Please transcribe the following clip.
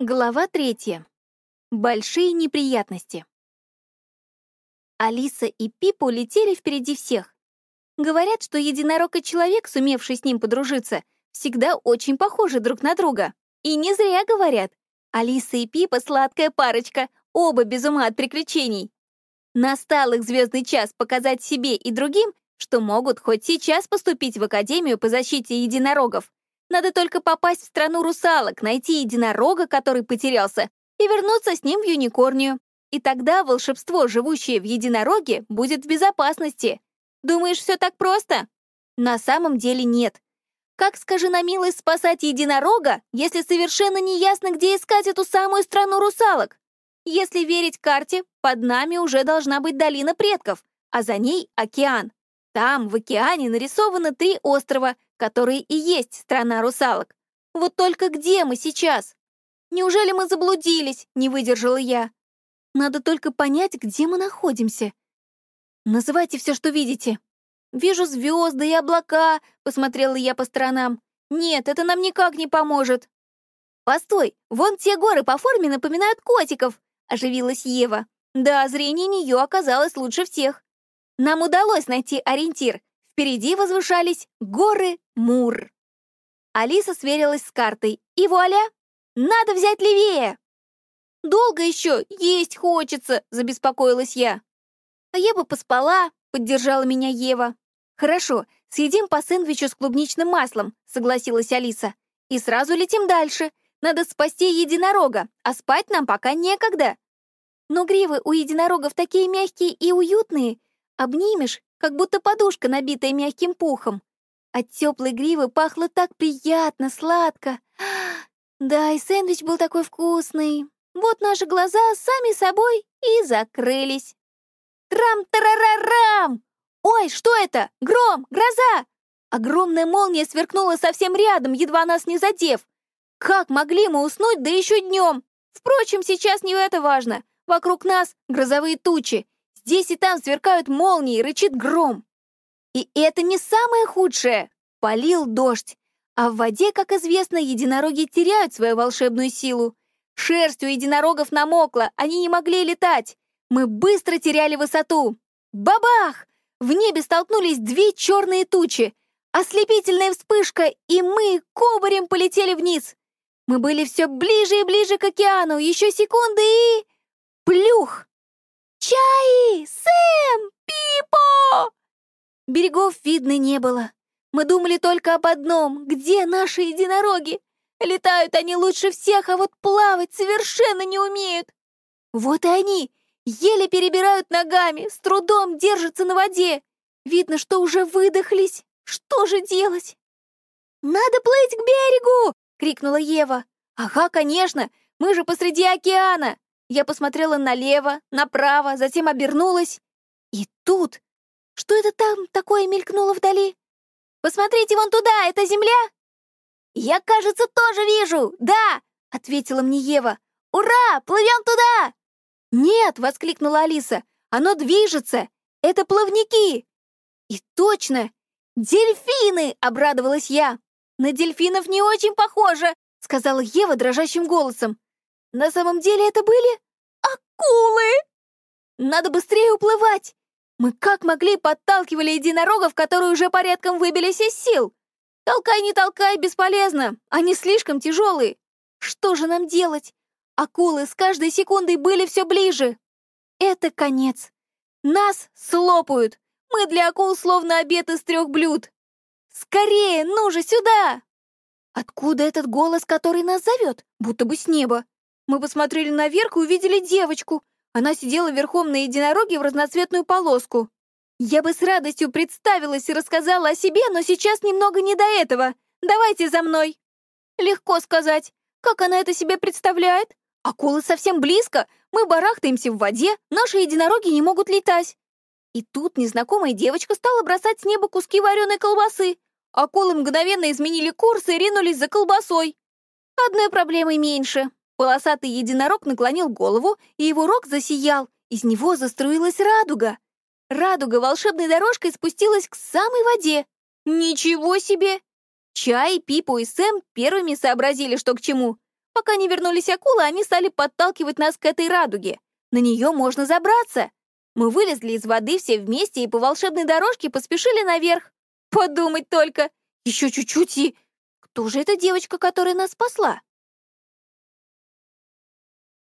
Глава третья. Большие неприятности. Алиса и Пипа летели впереди всех. Говорят, что единорог и человек, сумевший с ним подружиться, всегда очень похожи друг на друга. И не зря говорят. Алиса и Пипа — сладкая парочка, оба без ума от приключений. Настал их звездный час показать себе и другим, что могут хоть сейчас поступить в Академию по защите единорогов. Надо только попасть в страну русалок, найти единорога, который потерялся, и вернуться с ним в Юникорнию. И тогда волшебство, живущее в единороге, будет в безопасности. Думаешь, все так просто? На самом деле нет. Как, скажи на милость, спасать единорога, если совершенно не ясно, где искать эту самую страну русалок? Если верить карте, под нами уже должна быть долина предков, а за ней океан. Там, в океане, нарисованы три острова — которые и есть страна русалок. Вот только где мы сейчас? Неужели мы заблудились? Не выдержала я. Надо только понять, где мы находимся. Называйте все, что видите. Вижу звезды и облака, посмотрела я по сторонам. Нет, это нам никак не поможет. Постой, вон те горы по форме напоминают котиков, оживилась Ева. Да, зрение нее оказалось лучше всех. Нам удалось найти ориентир. Впереди возвышались горы Мур. Алиса сверилась с картой, и вуаля! Надо взять левее! «Долго еще есть хочется», — забеспокоилась я. «А я бы поспала», — поддержала меня Ева. «Хорошо, съедим по сэндвичу с клубничным маслом», — согласилась Алиса. «И сразу летим дальше. Надо спасти единорога, а спать нам пока некогда». Но гривы у единорогов такие мягкие и уютные. Обнимешь, как будто подушка, набитая мягким пухом. От теплой гривы пахло так приятно, сладко. Да, и сэндвич был такой вкусный. Вот наши глаза сами собой и закрылись. Трам-тарарарам! Ой, что это? Гром! Гроза! Огромная молния сверкнула совсем рядом, едва нас не задев. Как могли мы уснуть, да еще днем? Впрочем, сейчас не это важно. Вокруг нас грозовые тучи. Здесь и там сверкают молнии, рычит гром. И это не самое худшее. Полил дождь. А в воде, как известно, единороги теряют свою волшебную силу. Шерсть у единорогов намокла, они не могли летать. Мы быстро теряли высоту. Бабах! В небе столкнулись две черные тучи. Ослепительная вспышка, и мы кубарем полетели вниз. Мы были все ближе и ближе к океану. Еще секунды и... Плюх! «Чай! Сэм! Пипо!» Берегов видно не было. Мы думали только об одном. Где наши единороги? Летают они лучше всех, а вот плавать совершенно не умеют. Вот и они, еле перебирают ногами, с трудом держатся на воде. Видно, что уже выдохлись. Что же делать? «Надо плыть к берегу!» — крикнула Ева. «Ага, конечно, мы же посреди океана!» Я посмотрела налево, направо, затем обернулась. И тут... Что это там такое мелькнуло вдали? «Посмотрите вон туда, это земля?» «Я, кажется, тоже вижу, да!» — ответила мне Ева. «Ура! Плывем туда!» «Нет!» — воскликнула Алиса. «Оно движется! Это плавники!» «И точно! Дельфины!» — обрадовалась я. «На дельфинов не очень похоже!» — сказала Ева дрожащим голосом. На самом деле это были акулы! Надо быстрее уплывать! Мы как могли подталкивали единорогов, которые уже порядком выбились из сил. Толкай, не толкай, бесполезно. Они слишком тяжелые. Что же нам делать? Акулы с каждой секундой были все ближе. Это конец. Нас слопают. Мы для акул словно обед из трех блюд. Скорее, ну же, сюда! Откуда этот голос, который нас зовет, будто бы с неба? Мы посмотрели наверх и увидели девочку. Она сидела верхом на единороге в разноцветную полоску. Я бы с радостью представилась и рассказала о себе, но сейчас немного не до этого. Давайте за мной. Легко сказать. Как она это себе представляет? Акулы совсем близко. Мы барахтаемся в воде, наши единороги не могут летать. И тут незнакомая девочка стала бросать с неба куски вареной колбасы. Акулы мгновенно изменили курс и ринулись за колбасой. Одной проблемой меньше. Полосатый единорог наклонил голову, и его рог засиял. Из него заструилась радуга. Радуга волшебной дорожкой спустилась к самой воде. Ничего себе! Чай, Пипу и Сэм первыми сообразили, что к чему. Пока не вернулись акулы, они стали подталкивать нас к этой радуге. На нее можно забраться. Мы вылезли из воды все вместе и по волшебной дорожке поспешили наверх. Подумать только. Еще чуть-чуть и... Кто же эта девочка, которая нас спасла?